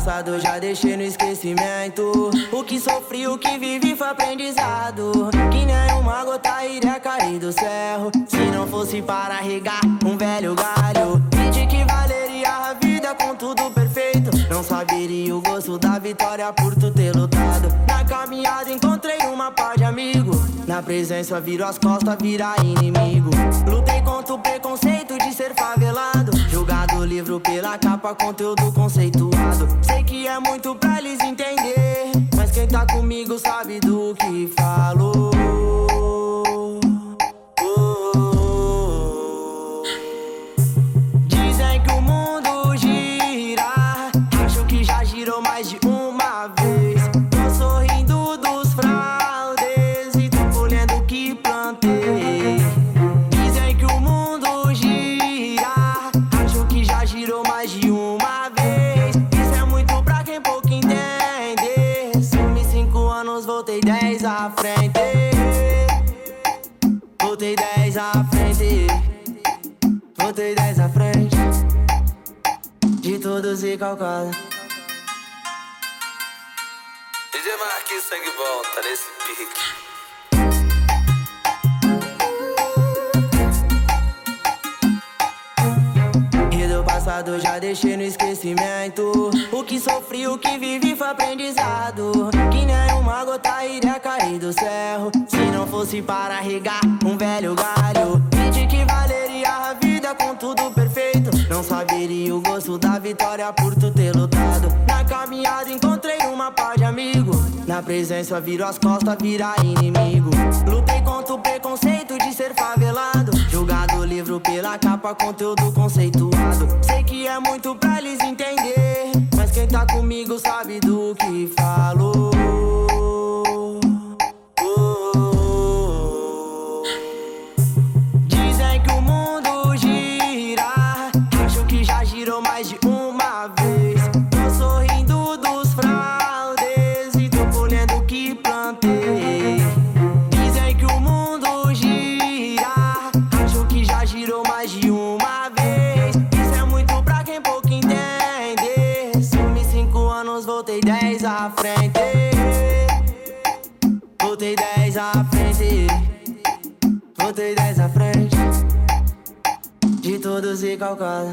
passado já deixei no esquecimento. O que sofri, o que vivi foi aprendizado. Que nem uma gota iria cair do céu. Se não fosse para regar um velho galho. De que valeria a vida com tudo perfeito. Não saberia o gosto da vitória por tu ter lutado. Na caminhada encontrei uma paz de amigo. Na presença viro as costas, vira inimigo. Lutei contra o preconceito de ser favelado. Julgado livro pela capa, conteúdo conceituado. Sei que é muito pra eles entender. Mas quem tá comigo sabe do que falou. Voltei dez à frente. Voltei dez à frente. De todos e calcada. DJ Marquinhos Sangue Bom, tá nesse pique. E do passado já deixei no esquecimento. O que sofri, o que vivi foi aprendizado. Que nem uma gota iria cair do céu. Se não fosse para regar um velho galho. E de que valeria a vida com tudo perfeito. Não saberia o gosto da vitória por tu ter lutado. Na caminhada encontrei uma paz de amigo. Na presença viro as costas, vira inimigo. Lutei contra o preconceito de ser favelado. Julgado livro pela capa, conteúdo conceituado. Sei que é muito pra eles entender. Mas quem tá comigo sabe do que falou. Girou mais de uma vez. Tô sorrindo dos fraudes e tô colhendo o que plantei. Dizem que o mundo gira. Acho que já girou mais de uma vez. Isso é muito pra quem pouco entende. Sumi cinco anos, voltei dez à frente. Voltei dez à frente. Voltei dez à frente. De todos e calcada.